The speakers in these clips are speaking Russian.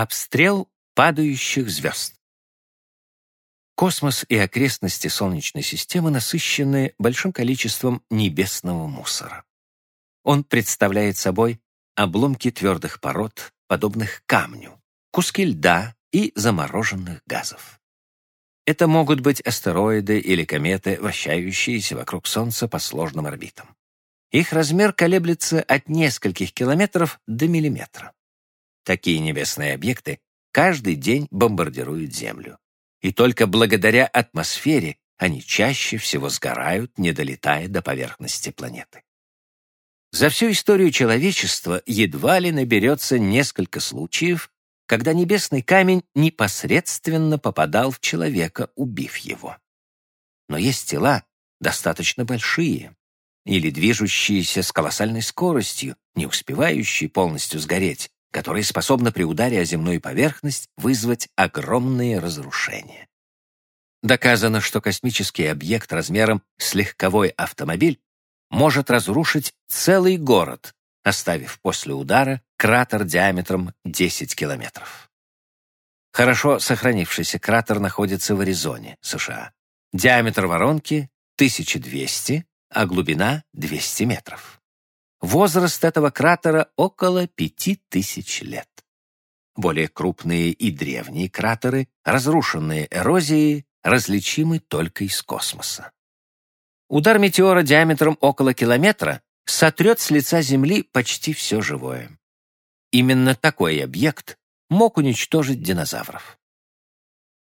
Обстрел падающих звезд. Космос и окрестности Солнечной системы насыщены большим количеством небесного мусора. Он представляет собой обломки твердых пород, подобных камню, куски льда и замороженных газов. Это могут быть астероиды или кометы, вращающиеся вокруг Солнца по сложным орбитам. Их размер колеблется от нескольких километров до миллиметра. Такие небесные объекты каждый день бомбардируют Землю. И только благодаря атмосфере они чаще всего сгорают, не долетая до поверхности планеты. За всю историю человечества едва ли наберется несколько случаев, когда небесный камень непосредственно попадал в человека, убив его. Но есть тела достаточно большие или движущиеся с колоссальной скоростью, не успевающие полностью сгореть, которые способны при ударе о земную поверхность вызвать огромные разрушения. Доказано, что космический объект размером с легковой автомобиль может разрушить целый город, оставив после удара кратер диаметром 10 километров. Хорошо сохранившийся кратер находится в Аризоне, США. Диаметр воронки — 1200, а глубина — 200 метров. Возраст этого кратера около 5000 лет. Более крупные и древние кратеры, разрушенные эрозией, различимы только из космоса. Удар метеора диаметром около километра сотрет с лица Земли почти все живое. Именно такой объект мог уничтожить динозавров.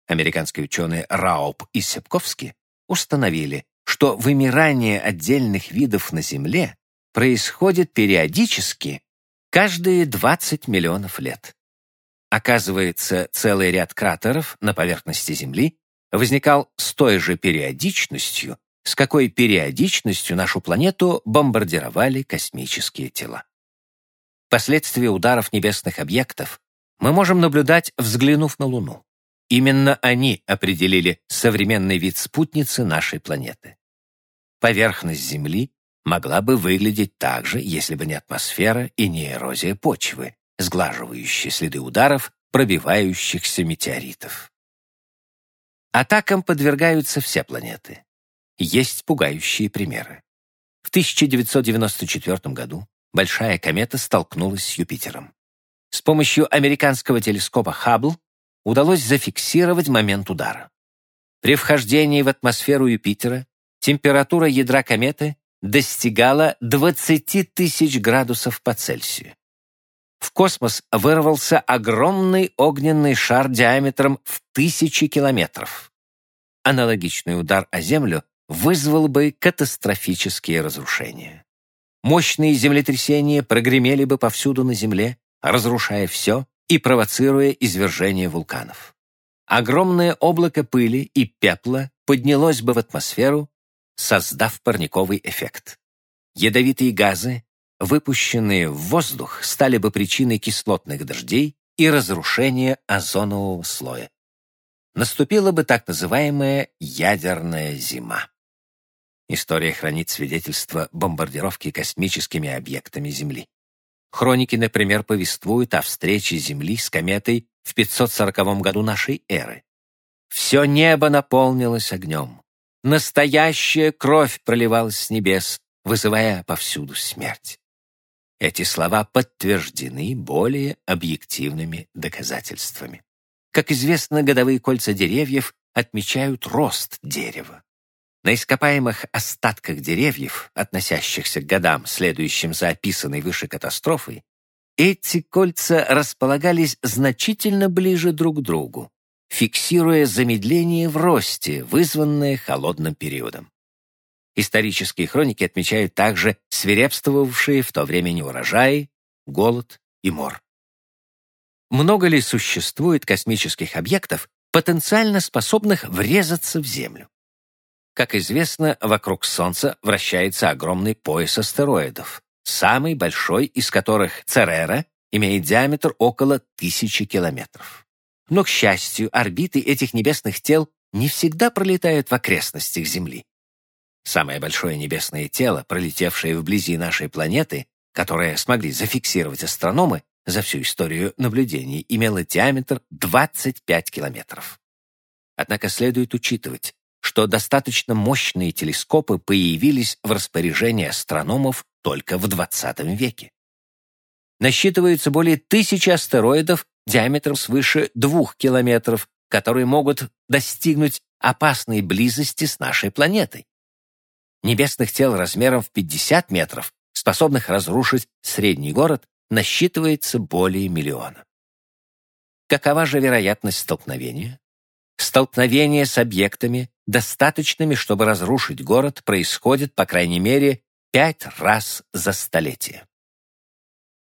Американские ученые Рауб и Сепковски установили, что вымирание отдельных видов на Земле происходит периодически каждые 20 миллионов лет. Оказывается, целый ряд кратеров на поверхности Земли возникал с той же периодичностью, с какой периодичностью нашу планету бомбардировали космические тела. Последствия ударов небесных объектов мы можем наблюдать, взглянув на Луну. Именно они определили современный вид спутницы нашей планеты. Поверхность Земли могла бы выглядеть так же, если бы не атмосфера и не эрозия почвы, сглаживающие следы ударов, пробивающихся метеоритов. Атакам подвергаются все планеты. Есть пугающие примеры. В 1994 году большая комета столкнулась с Юпитером. С помощью американского телескопа Хаббл удалось зафиксировать момент удара. При вхождении в атмосферу Юпитера температура ядра кометы достигала 20 тысяч градусов по Цельсию. В космос вырвался огромный огненный шар диаметром в тысячи километров. Аналогичный удар о Землю вызвал бы катастрофические разрушения. Мощные землетрясения прогремели бы повсюду на Земле, разрушая все и провоцируя извержение вулканов. Огромное облако пыли и пепла поднялось бы в атмосферу, создав парниковый эффект. Ядовитые газы, выпущенные в воздух, стали бы причиной кислотных дождей и разрушения озонового слоя. Наступила бы так называемая ядерная зима. История хранит свидетельства бомбардировки космическими объектами Земли. Хроники, например, повествуют о встрече Земли с кометой в 540 году нашей эры. Все небо наполнилось огнем. Настоящая кровь проливалась с небес, вызывая повсюду смерть. Эти слова подтверждены более объективными доказательствами. Как известно, годовые кольца деревьев отмечают рост дерева. На ископаемых остатках деревьев, относящихся к годам, следующим за описанной выше катастрофой, эти кольца располагались значительно ближе друг к другу, фиксируя замедление в росте, вызванное холодным периодом. Исторические хроники отмечают также свирепствовавшие в то время неурожаи, голод и мор. Много ли существует космических объектов, потенциально способных врезаться в Землю? Как известно, вокруг Солнца вращается огромный пояс астероидов, самый большой из которых Церера имеет диаметр около тысячи километров. Но, к счастью, орбиты этих небесных тел не всегда пролетают в окрестностях Земли. Самое большое небесное тело, пролетевшее вблизи нашей планеты, которое смогли зафиксировать астрономы, за всю историю наблюдений имела диаметр 25 километров. Однако следует учитывать, что достаточно мощные телескопы появились в распоряжении астрономов только в 20 веке. Насчитывается более тысячи астероидов диаметром свыше двух километров, которые могут достигнуть опасной близости с нашей планетой. Небесных тел размером в 50 метров, способных разрушить средний город, насчитывается более миллиона. Какова же вероятность столкновения? Столкновение с объектами, достаточными, чтобы разрушить город, происходит, по крайней мере, пять раз за столетие.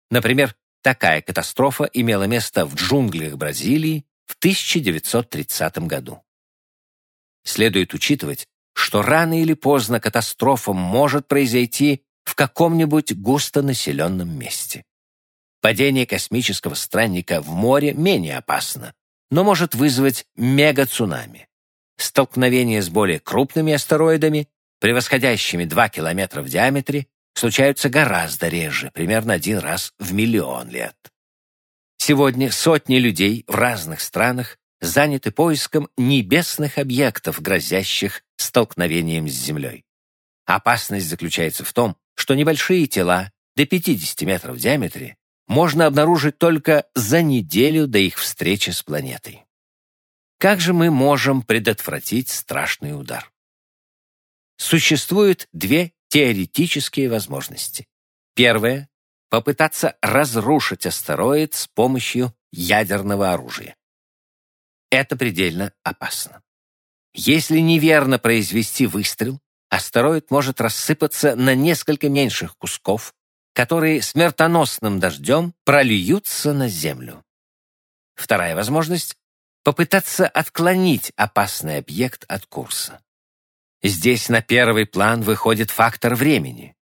Например, такая катастрофа имела место в джунглях Бразилии в 1930 году. Следует учитывать, что рано или поздно катастрофа может произойти в каком-нибудь густонаселенном месте. Падение космического странника в море менее опасно, но может вызвать мегацунами. Столкновения с более крупными астероидами, превосходящими 2 километра в диаметре, случаются гораздо реже, примерно один раз в миллион лет. Сегодня сотни людей в разных странах заняты поиском небесных объектов, грозящих столкновением с Землей. Опасность заключается в том, что небольшие тела до 50 метров в диаметре можно обнаружить только за неделю до их встречи с планетой. Как же мы можем предотвратить страшный удар? Существует две теоретические возможности. Первая — попытаться разрушить астероид с помощью ядерного оружия. Это предельно опасно. Если неверно произвести выстрел, астероид может рассыпаться на несколько меньших кусков, которые смертоносным дождем прольются на Землю. Вторая возможность — попытаться отклонить опасный объект от курса. Здесь на первый план выходит фактор времени,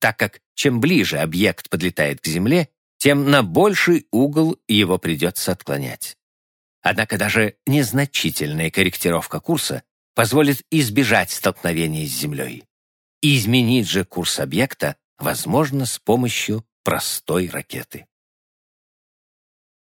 так как чем ближе объект подлетает к Земле, тем на больший угол его придется отклонять. Однако даже незначительная корректировка курса позволит избежать столкновения с Землей. Изменить же курс объекта возможно с помощью простой ракеты.